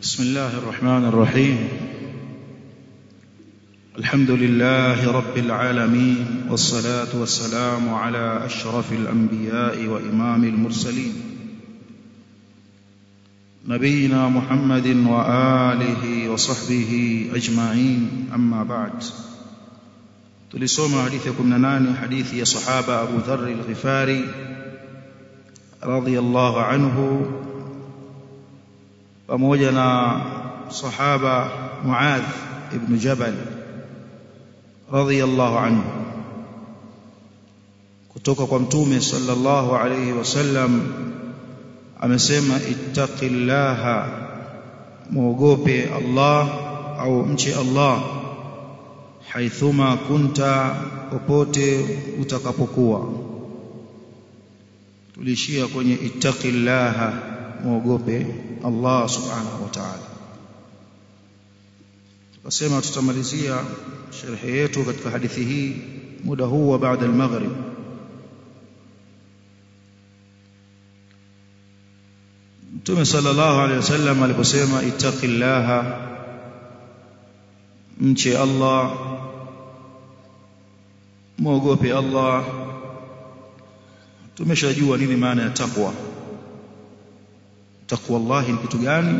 بسم الله الرحمن الرحيم. الحمد لله رب العالمين والصلاة والسلام على أشرف الأنبياء وإمام المرسلين. نبينا محمد وآله وصحبه أجمعين أما بعد. tulisoma hadithi ya 18 hadithi sahaba Abu Dharr al-Ghifari radhiyallahu anhu pamoja na sahaba Muadh ibn Jabal radhiyallahu anhu kutoka kwa mtume sallallahu alayhi wasallam amesema ittaqillaha muogope Allah au mche Allah haithuma kunta popote utakapokuwa. Tulishia kwenye ittaqillaha muogope Allah subhanahu wa ta'ala tukasema tutamalizia sharhi yetu katika hadithi hii muda huu wa baada al-maghrib Mtume sallallahu alaihi wasallam aliposema ittaqillaha mche Allah muogope Allah tumeshajua nini maana ya takwa takwa Allah ni kitu gani?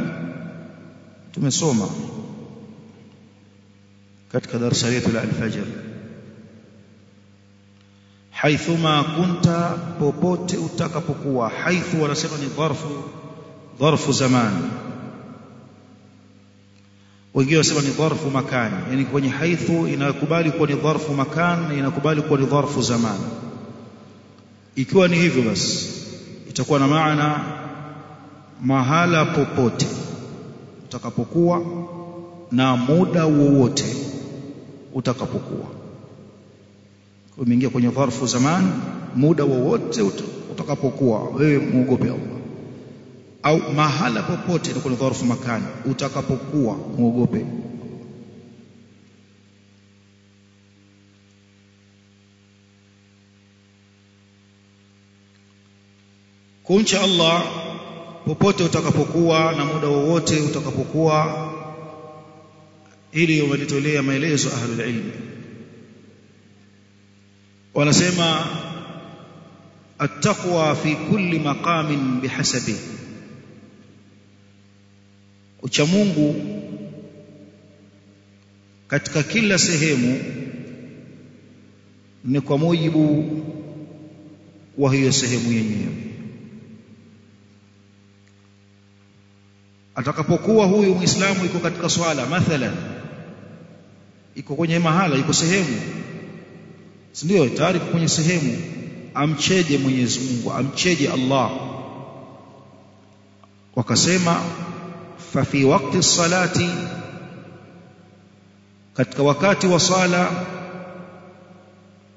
Tumesoma katika darasa letu la al-fajr. Haithuma kunta popote utakapokuwa haithu wanasema ni dharfu dharfu zamani wengine wanasema ni dharfu makani yani kwenye haithu inakubali kuwa ni dharfu makan na inakubali kuwa ni dharfu zamani ikiwa ni hivyo basi itakuwa na maana mahala popote utakapokuwa na muda wowote utakapokuwa. Umeingia kwenye dharfu zamani muda wowote utakapokuwa wewe muogope Allah. Au mahala popote itakuwa kwenye dharfu makani utakapokuwa muogope kuncha Allah popote utakapokuwa na muda wowote utakapokuwa ili umelitolea maelezo ahlul ilmi wanasema attaqwa fi kulli maqamin bihasabi ucha Mungu katika kila sehemu ni kwa mujibu wa hiyo sehemu yenyewe. Atakapokuwa huyu muislamu iko katika swala mathalan iko kwenye mahala iko sehemu si ndio? Tayari kwenye sehemu. Amcheje Mwenyezi Mungu amcheje Allah. Wakasema fa fi waqti salati katika wakati wa sala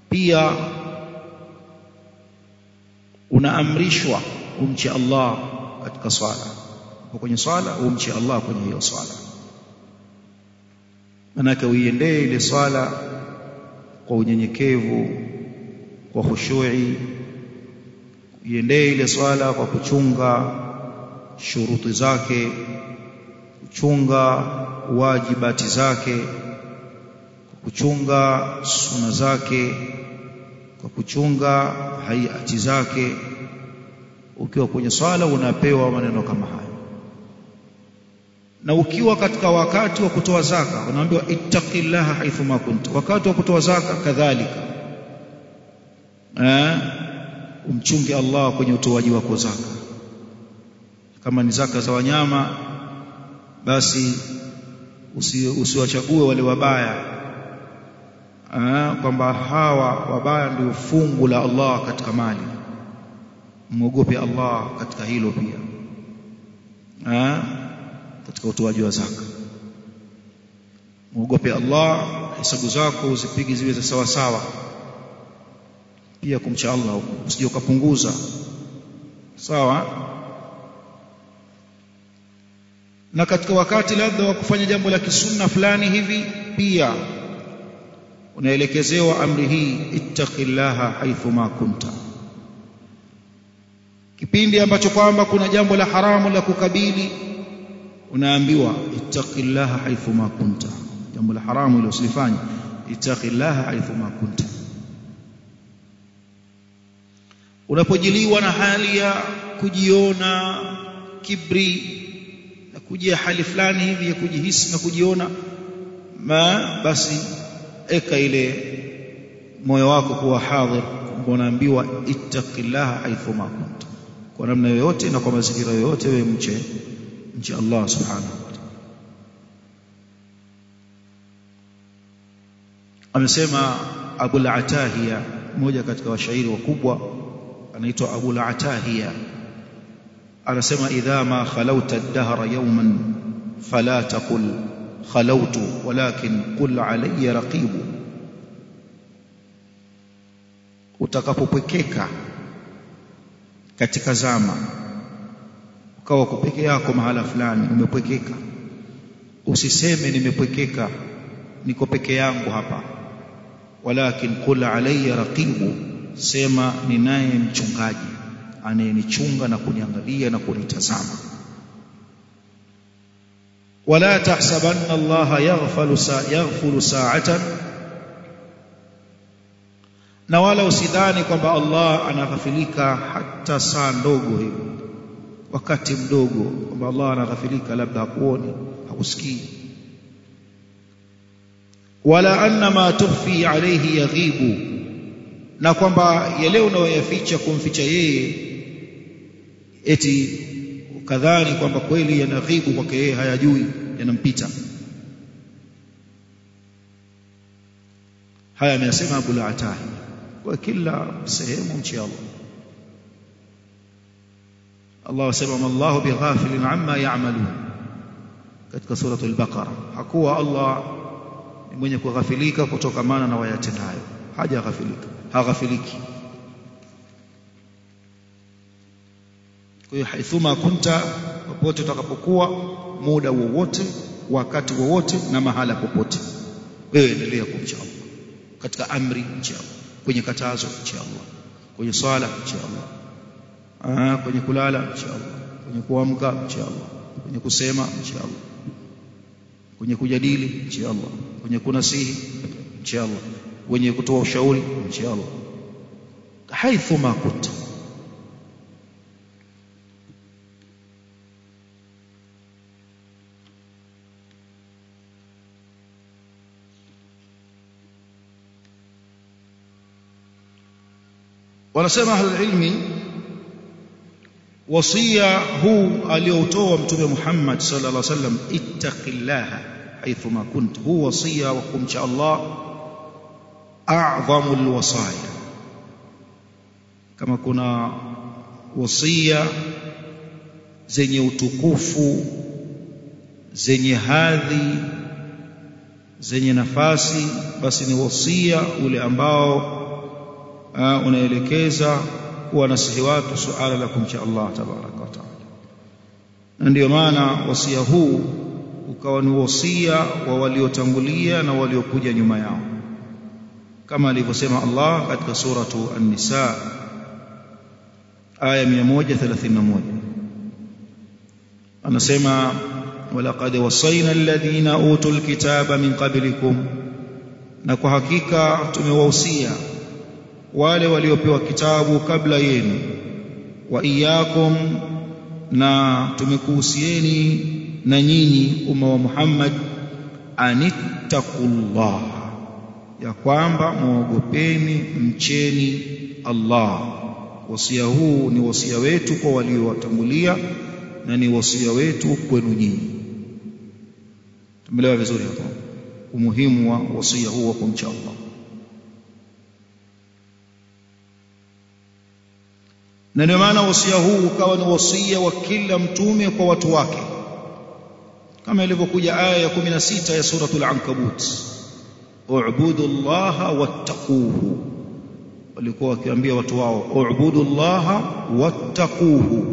pia unaamrishwa umche Allah katika swala kwenye swala umche Allah kwenye hiyo swala. Manake uiendee ile swala kwa unyenyekevu kwa khushui iendee ile swala kwa kuchunga shuruti zake kuchunga wajibati zake kuchunga suna zake kwa kuchunga haiati zake. Ukiwa kwenye swala unapewa maneno kama haya na ukiwa katika wakati wa kutoa zaka unaambiwa ittaqillaha haithuma kunta wakati wa kutoa zaka kadhalika. Eh? Umchunge Allah kwenye utoaji wako zaka. Kama ni zaka za wanyama basi usiwachague wale wabaya. Kwamba hawa wabaya ndio fungu la Allah katika mali. Muogope Allah katika hilo pia. Eh katika utoaji wa zaka. Muogope Allah hesabu zako uzipige ziwe za sawa sawa. Pia kumcha Allah usije ukapunguza. Sawa? Na katika wakati labda wa kufanya jambo la kisunna fulani hivi pia unaelekezewa amri hii ittaqillaha haithu ma kunta. Kipindi ambacho kwamba kuna jambo la haramu la kukabili unaambiwa ittaqillaha haithu ma kunta. Jambo la haramu ile usilifanye. Ittaqillaha haithu ma kunta. Unapojiliwa na hali ya kujiona kibri na kujia hali fulani hivi ya kujihisi na kujiona ma basi eka ile moyo wako kuwa hadhir unaambiwa ittaqillaha haithu ma kunta. Kwa namna yoyote na kwa mazingira yoyote wewe mche mche Allah subhanahu wa ta'ala. Amesema Abu al-Atahiya mmoja katika washairi wakubwa anaitwa Abu al-Atahiya anasema idha ma khalauta ad-dahra yawman fala taqul khalautu walakin qul alayya raqibu. Utakapopwekeka katika zama ukawa peke yako mahala fulani umepwekeka. Usiseme nimepwekeka niko peke yangu hapa. Walakin qul alayya raqibu sema ninaye mchungaji anayenichunga na kuniangalia na kunitazama. Wala tahsabanna allaha yaghfalu sa yaghfulu sa'atan. Na wala usidhani kwamba Allah anaghafilika hata saa ndogo hiyo wakati mdogo kwamba Allah anaghafilika labda hakuoni hakusikii. Wala anna ma tukhfi alayhi yaghibu na kwamba yale unayoyaficha kumficha yeye eti kadhani kwamba kweli yanaghibu kwake yeye hayajui yanampita. Haya ameyasema Abu al-Atahi kwa kila sehemu mchi Allah Allah wasema Allahu bighafilin amma ya'malun. Katika suratul Baqara hakuwa Allah ni mwenye kughafilika kutokamana na wayatendayo haja ghafilika haghafiliki. Kwa hiyo haithuma kunta popote utakapokuwa muda wowote wakati wowote na mahala popote wewe endelea kumcha Allah. Katika amri mcha Allah. Kwenye katazo mcha Allah. Kwenye swala mcha Allah kwenye kulala inshallah. Kwenye kuamka inshallah. Kwenye kusema inshallah. Kwenye kujadili inshallah. Kwenye kunasihi inshallah. Kwenye kutoa ushauri inshallah. Haithu ma wanasema ahlul ilmi wasia huu aliotoa mtume Muhammad sallallahu alaihi wasallam ittaqillaha haithu ma kunt. Huu wasia wa kumcha Allah a'dhamul wasaya kama kuna wasia zenye utukufu zenye hadhi zenye nafasi basi ni wasia ule ambao uh, unaelekeza kuwanasihi watu suala la kumcha Allah tabaraka wa taala. Na ndio maana wasia huu ukawa ni wasia wa waliotangulia na waliokuja nyuma yao. Kama alivyosema Allah katika suratu an-nisa aya 131 anasema walaqad wasaina alladhina utul kitaba min qablikum na kwa hakika tumewahusia wale waliopewa kitabu kabla yenu. Wa iyakum na tumekuhusieni na nyinyi umma wa Muhammad anittaqullah ya kwamba muogopeni mcheni Allah. Wasia huu ni wasia wetu kwa waliowatangulia na ni wasia wetu kwenu nyinyi. Tumelewa vizuri hapo? Umuhimu wa wasia huu wa kumcha Allah na ndio maana wasia huu ukawa ni wasia wa kila mtume kwa watu wake. Kama ilivyokuja aya ya 16 ya suratul ankabut. U'budu llaha wattaquhu. Walikuwa wakiambia watu wao u'budu llaha wattaquhu.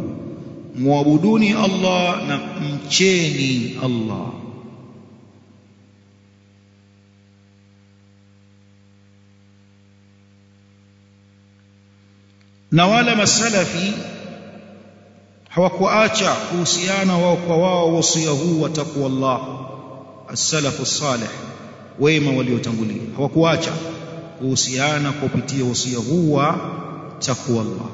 Muabuduni Allah na mcheni Allah na wala masalafi hawakuacha kuhusiana wao kwa wao wasia huu wa taqwa Allah as-salafu salih wema waliotangulia. Hawakuacha kuhusiana kupitia wasia huu wa taqwa Allah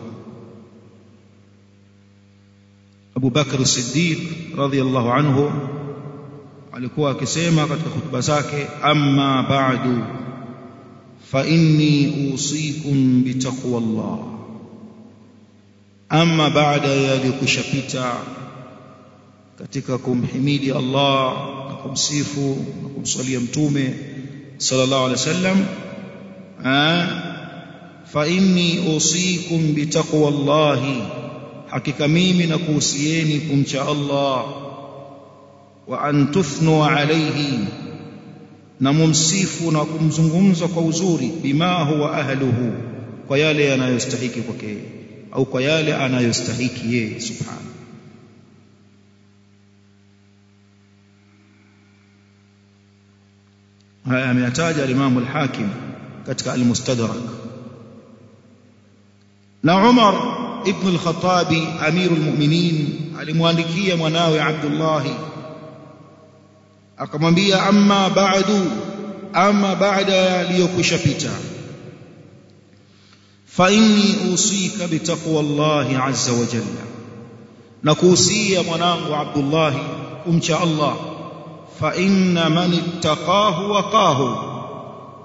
Abu Bakr Siddiq radhiyallahu anhu alikuwa akisema katika hutuba zake amma ba'du fa inni usikum bitaqwa Allah amma baada ya yalikushapita katika kumhimidi Allah na kumsifu na kumswalia mtume sallallahu alaihi wasallam fa inni usikum bitaqwa Allah hakika mimi nakuhusieni kumcha Allah wa an tuthnu alayhi na mumsifu na kumzungumza kwa uzuri bima huwa ahluhu kwa yale yanayostahiki kwake au kwa yale anayostahiki yeye subhanahu. Haya ameyataja al-Imam al-Hakim katika al-Mustadrak. Na Umar ibn al-Khattab amirul mu'minin alimwandikia mwanawe Abdullah akamwambia amma ba'du amma ba'da yaliyokushapita fa inni usika bitaqwa Allah azza wa jalla na kuhusia mwanangu Abdullah kumcha Allah. Fa inna man ittaqahu waqahu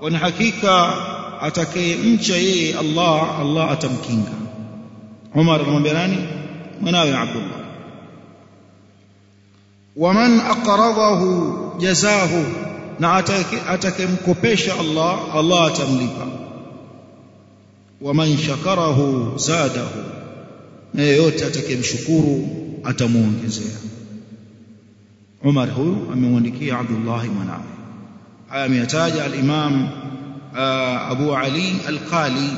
wa hakika atakayemcha yeye Allah Allah atamkinga. Umar anamwambia nani? Mwanawe Abdullah waman aqradahu jazahu na atakemkopesha Allah Allah atamlipa ومن شكره زاده. يوتي اتكي مشكور اتمونجزيه عمر هو امونديكي عبد الله بن عامر يتاج الامام ابو علي القالي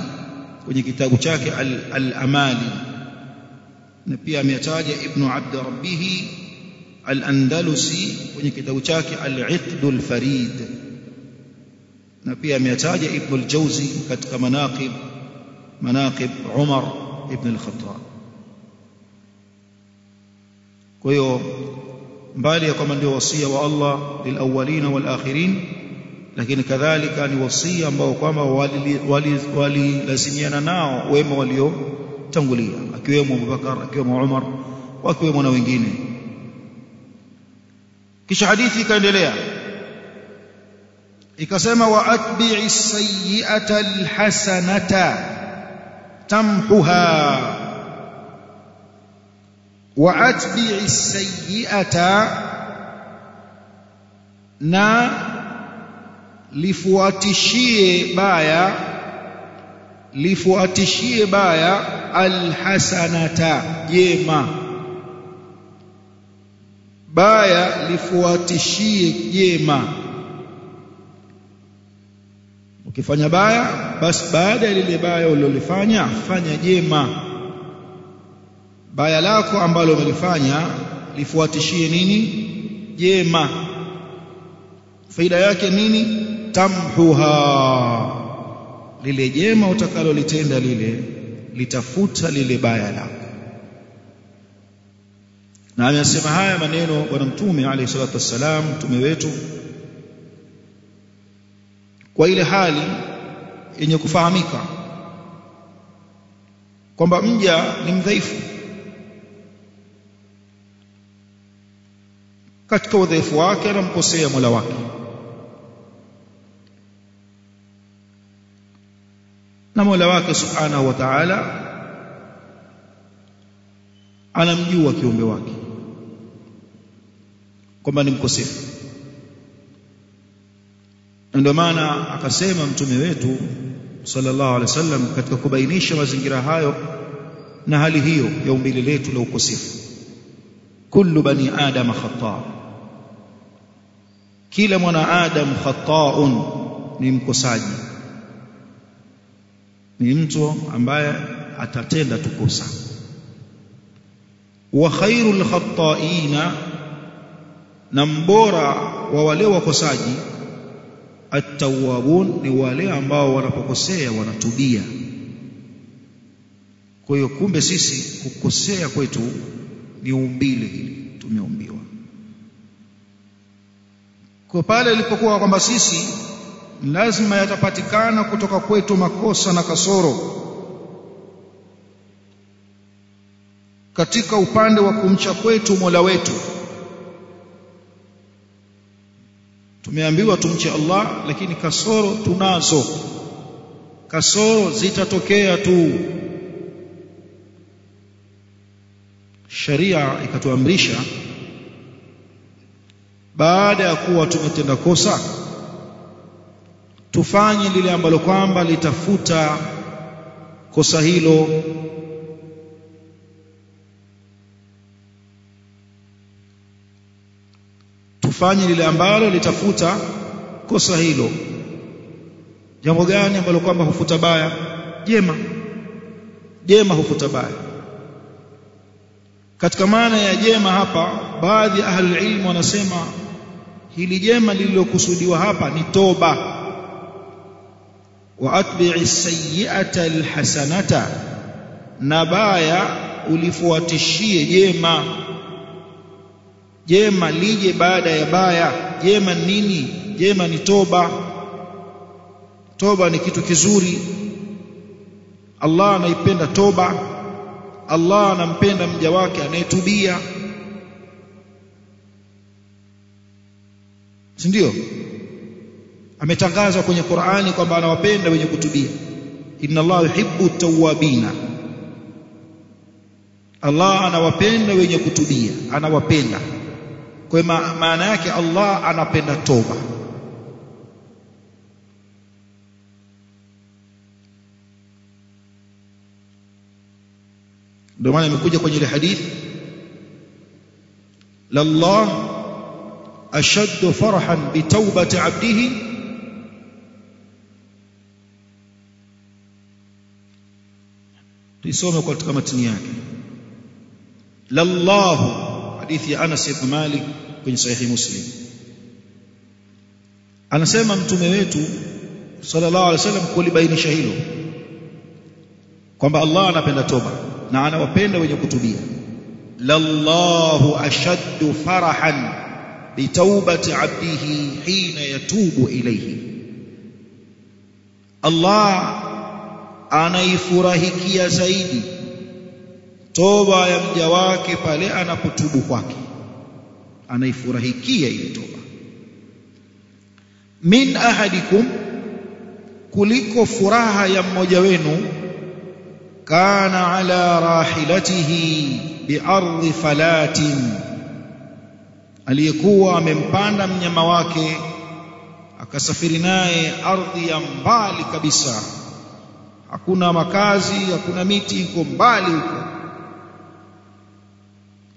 في كتابه الامالي نبي ام يتاج ابن عبد ربه الاندلسي في كتابه العقد الفريد نبي ام يتاج ابن الجوزي في مناقب manaqib Umar ibn al-Khattab. Kwa hiyo mbali ya kwamba ndio wasia wa Allah lilawwalina wal-akhirin lakini kadhalika ni wasia ambao kwamba walilazimiana nao wema waliotangulia akiwemo Abubakar akiwemo Umar wakiwemo na wengine. Kisha hadithi ikaendelea. Ikasema wa atbi'i sayyi'ata alhasanata tamhuha wa atbi'i sayyi'ata na lifuatishie baya lifuatishie baya alhasanata jema. Baya lifuatishie jema ukifanya baya basi baada ya lile baya ulilofanya fanya jema. Baya lako ambalo umelifanya lifuatishie nini? Jema. Faida yake nini? Tamhuha. Lile jema utakalolitenda lile litafuta lile baya lako. Na amesema haya maneno bwana mtume alayhi salatu wassalam mtume wetu kwa ile hali yenye kufahamika kwamba mja ni mdhaifu. Katika udhaifu wake anamkosea Mola wake. Na Mola wake subhanahu wa ta'ala anamjua kiumbe wake kwamba ni mkosefu ndio maana akasema mtume wetu sallallahu alaihi wasallam katika kubainisha mazingira hayo na hali hiyo ya umbile letu la ukosefu. Kullu bani adam khata kila mwana adam khataun ni mkosaji. Ni mtu ambaye atatenda tukosa wa khairul khata'ina na mbora wa wale wakosaji at-tawwabun ni wale ambao wanapokosea wanatubia. Kwa hiyo kumbe sisi kukosea kwetu ni umbile hili tumeumbiwa. Kwa pale ilipokuwa kwamba sisi lazima yatapatikana kutoka kwetu makosa na kasoro katika upande wa kumcha kwetu Mola wetu tumeambiwa tumche Allah lakini kasoro tunazo. Kasoro zitatokea tu. Sharia ikatuamrisha baada ya kuwa tumetenda kosa tufanye lile ambalo kwamba litafuta kosa hilo tufanye lile ambalo litafuta kosa hilo. Jambo gani ambalo kwamba hufuta baya? Jema. Jema hufuta baya. Katika maana ya jema hapa baadhi ya ahli ilmu wanasema hili jema lililokusudiwa hapa ni toba. Wa atbi'i sayyi'ata alhasanata na baya ulifuatishie jema jema lije baada ya baya. Jema nini? Jema ni toba. Toba ni kitu kizuri. Allah anaipenda toba. Allah anampenda mja wake anayetubia. Si ndio? Ametangaza kwenye Qur'ani kwamba anawapenda wenye kutubia. Inna Allah yuhibbu tawabina Allah anawapenda wenye kutubia. Anawapenda kwa maana yake Allah anapenda toba ndio maana imekuja kwenye ile hadithi lallah ashaddu farhan bitawbati abdihi tuisome katika matini yake lallahu hadithi ya Anas ibn Malik kwenye sahihi Muslim. Anasema mtume wetu sallallahu alaihi wasallam kulibainisha hilo kwamba Allah anapenda toba na anawapenda wenye kutubia. Lallahu ashaddu farahan bitawbati abdihi hina yatubu ilayhi. Allah anaifurahikia zaidi toba ya mja wake pale anapotubu kwake anaifurahikia ile toba. Min ahadikum kuliko furaha ya mmoja wenu kana ala rahilatihi biardhi falatin aliyekuwa amempanda mnyama wake akasafiri naye ardhi ya mbali kabisa. Hakuna makazi hakuna miti iko mbali huko.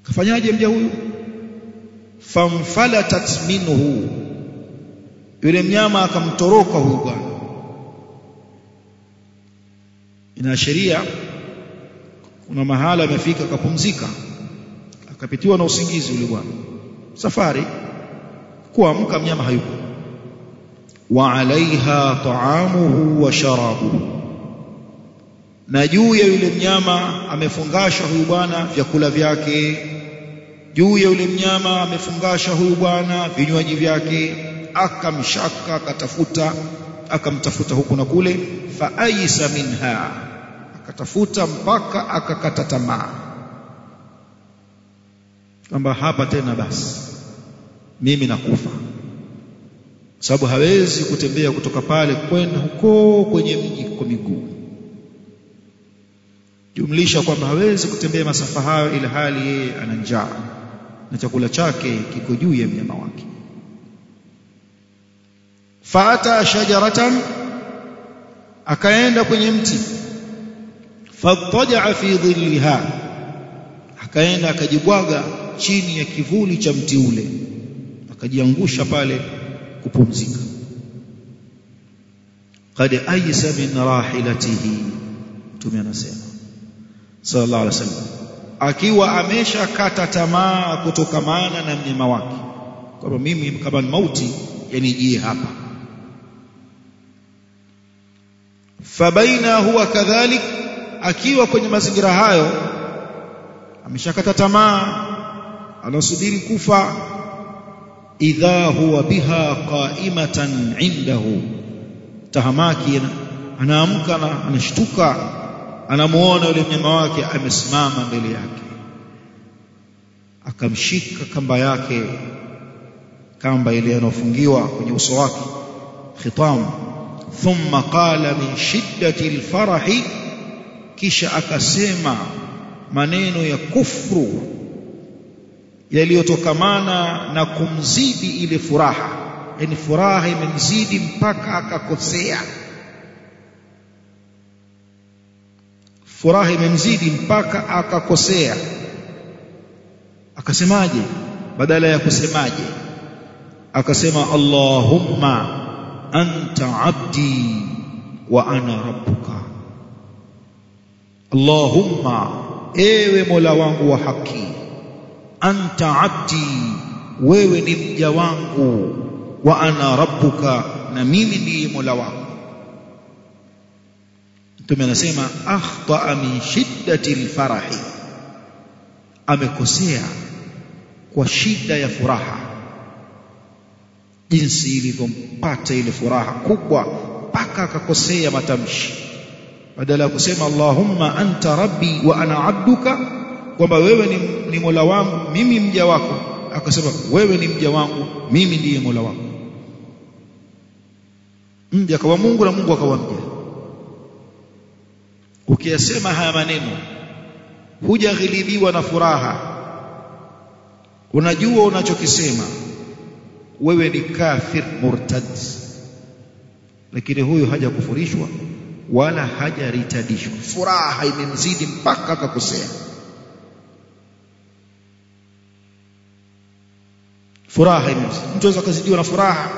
Kafanyaje mja huyu famfalatat minhu. Yule mnyama akamtoroka huyu bwana. Inaashiria kuna mahala amefika akapumzika akapitiwa na usingizi yule bwana. Safari kuamka mnyama hayupo. Wa alaiha taamuhu wa sharabuhu. Na juu ya yule mnyama amefungashwa huyu bwana vyakula vyake juu ya yule mnyama amefungasha huyu bwana vinywaji vyake akamshaka akatafuta akamtafuta huku na kule fa aisa minha akatafuta mpaka akakata tamaa. Kwamba hapa tena basi mimi nakufa. Sababu hawezi kutembea kutoka pale kwenda huko kwenye mji kwa miguu. Jumlisha kwamba hawezi kutembea masafa hayo ila hali yeye ana njaa na chakula chake kiko juu ya mnyama wake. Faata shajaratan akaenda kwenye mti. Fatajaa fi dhilliha akaenda akajibwaga chini ya kivuli cha mti ule. Akajiangusha pale kupumzika. Qad aysa min rahilatihi mtume anasema sallallahu alaihi wasallam akiwa ameshakata tamaa kutokamana na mnyama wake. Kwamba mimi kama ni mauti yanijie hapa. Fabaina huwa kadhalik akiwa kwenye mazingira hayo ameshakata tamaa anasubiri kufa idha huwa biha qaimatan indahu. Tahamaki anaamka na anashtuka anamuona yule mnyama wake amesimama mbele yake. Akamshika kamba yake kamba ile inofungiwa kwenye uso wake khitam. Thumma qala min shiddati alfarahi kisha akasema maneno ya kufru yaliyotokamana na kumzidi ile furaha. Yani furaha imemzidi mpaka akakosea furaha imemzidi mpaka akakosea. Akasemaje? Badala ya kusemaje? Akasema Allahumma anta abdi wa ana rabbuka. Allahumma ewe Mola wangu wa haki anta abdi wewe ni mja wangu wa ana rabbuka na mimi ndiye Mola wako Mtume anasema akhta min shiddati alfarahi. Amekosea kwa shida ya furaha. Jinsi ilivyompata ile furaha kubwa mpaka akakosea matamshi. Badala ya kusema Allahumma anta rabbi wa ana abduka kwamba wewe ni, ni Mola wangu mimi mja wako. Akasema wewe ni mja wangu mimi ndiye Mola wako. Mja akawa Mungu na Mungu akawa mja ukiyasema haya maneno hujaghilibiwa na furaha. Unajua unachokisema. Wewe ni kafir murtad. Lakini huyu hajakufurishwa wala hajaritadishwa. Furaha imemzidi mpaka akakosea. Furaha imemzidi. Mtu anaweza akazidiwa na furaha.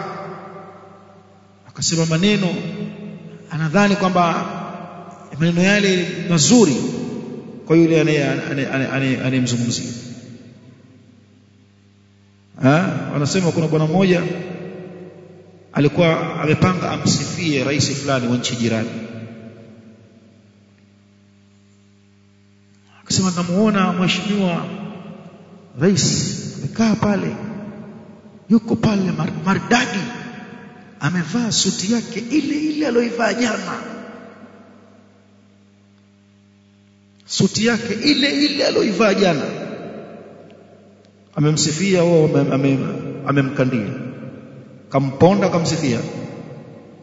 Akasema maneno anadhani kwamba maneno yale mazuri kwa yule anayemzungumzia. Wanasema kuna bwana mmoja alikuwa amepanga amsifie rais fulani wa nchi jirani. Akasema namuona mheshimiwa rais amekaa pale yuko pale mar maridadi amevaa suti yake ile ile aliyoivaa jana suti yake ile ile aloivaa jana. Amemsifia au amemkandia kamponda kamsifia.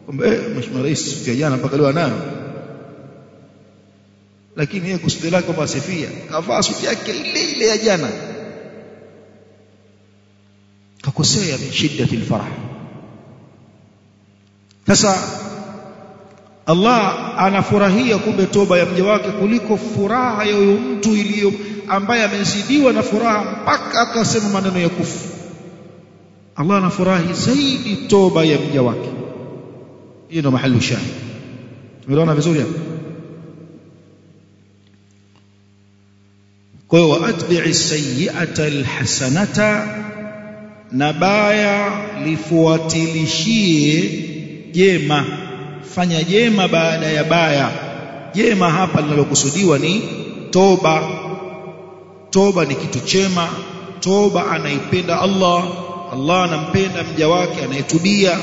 Kwamba eh mheshimiwa rais suti ya jana mpaka leo anayo. Lakini yeye kusudi lake kwamba asifia kavaa suti yake ile ile ya jana. Kakosea min shiddati alfarah sasa Allah anafurahia kumbe toba ya mja wake kuliko furaha ya huyo mtu iliyo ambaye amezidiwa na furaha mpaka akasema maneno ya kufu. Allah anafurahi zaidi toba ya mja wake. Hiyo ndo mahali shahid tumeona vizuri hapo? Kwa hiyo waatbi'i sayyi'ata alhasanata na baya lifuatilishie jema fanya jema baada ya baya. Jema hapa linalokusudiwa ni toba. Toba ni kitu chema. Toba anaipenda Allah. Allah anampenda mja wake anayetubia.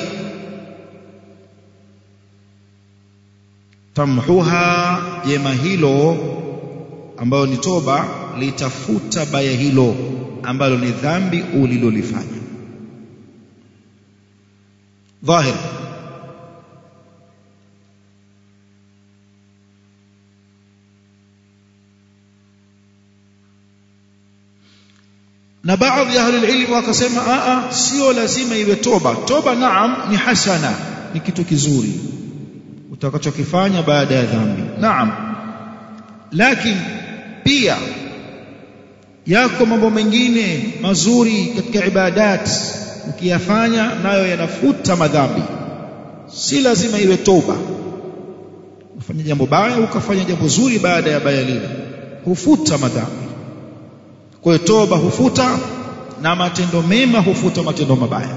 Tamhuha jema hilo ambayo ni toba litafuta baya hilo ambalo ni dhambi ulilolifanya. Dhahir na baadhi ya ahli alilm wakasema a a sio lazima iwe toba. Toba naam ni hasana ni kitu kizuri utakachokifanya baada ya dhambi. Naam. Lakini pia yako mambo mengine mazuri katika ibadat ukiyafanya nayo yanafuta madhambi. Si lazima iwe toba. Ufanye jambo baya ukafanya jambo zuri baada ya baya lile hufuta madhambi kwa hiyo toba hufuta na matendo mema hufuta matendo mabaya.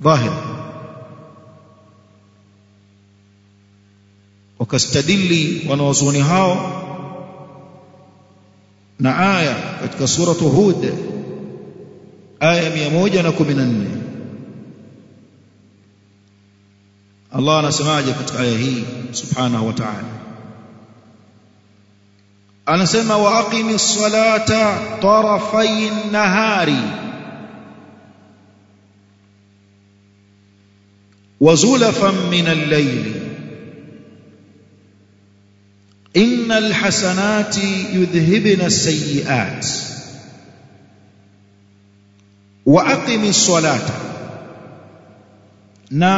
Dhahir. Wakastadili wanawazuoni hao na aya katika suratu Hud aya 114 Allah anasemaje katika aya hii? Subhanahu wa ta'ala anasema wa aqimi ssalata tarafay nahari wa zulafan min al-layl innal hasanati yudhhibna as-sayyi'at wa aqimi ssalata. Na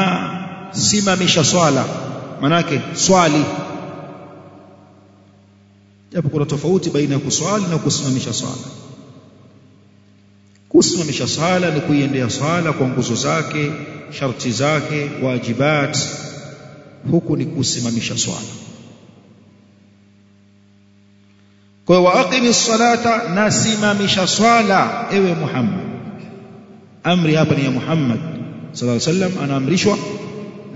simamisha swala. Manake swali japo kuna tofauti baina ya kuswali na kusimamisha swala. Kusimamisha swala ni kuiendea swala kwa nguzo zake sharti zake wajibat. Huku ni kusimamisha swala. Kwa hiyo waaqimi salata nasimamisha swala ewe Muhammad. Amri hapa ni ya Muhammad sallallahu alaihi wasallam anaamrishwa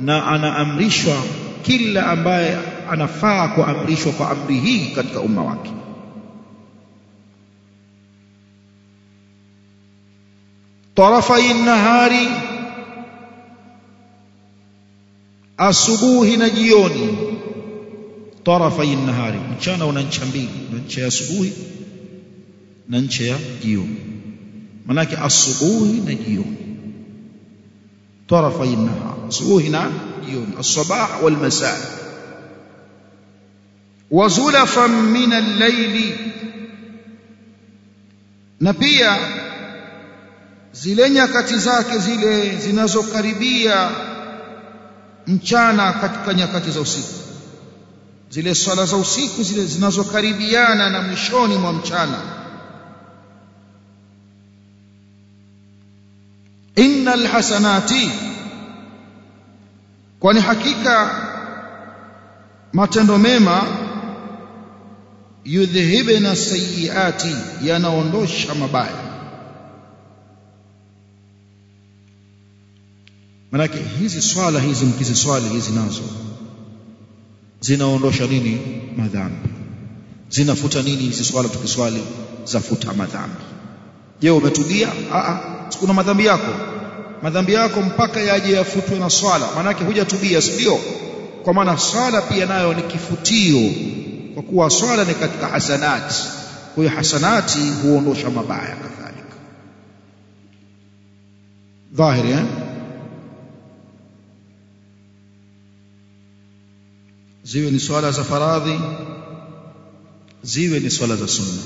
na anaamrishwa kila ambaye anafaa kuamrishwa kwa amri hii katika umma wake. Tarafai nahari asubuhi na jioni. Tarafai nahari mchana una ncha mbili una ncha ya asubuhi na ncha ya jioni. Manake asubuhi na jioni. Tarafai nahari asubuhi na jioni. As-sabah wazulafan min al na pia zile nyakati zake zile zinazokaribia mchana katika nyakati za usiku. Zile swala za usiku zile zinazokaribiana na mwishoni mwa mchana. Innal hasanati kwani hakika matendo mema yudhhibna sayiati yanaondosha mabaya. Manake hizi swala hizi mkiziswali hizi nazo zinaondosha nini? Madhambi. Zinafuta nini hizi swala tukiswali zafuta madhambi. Je umetubia a a kuna madhambi yako? Madhambi yako mpaka yaje yafutwe na swala. Manake hujatubia sio kwa maana swala pia nayo ni kifutio kwa kuwa swala ni katika hasanati kwa hiyo hasanati huondosha mabaya kadhalika dhahiri eh ziwe ni swala za faradhi ziwe ni swala za sunna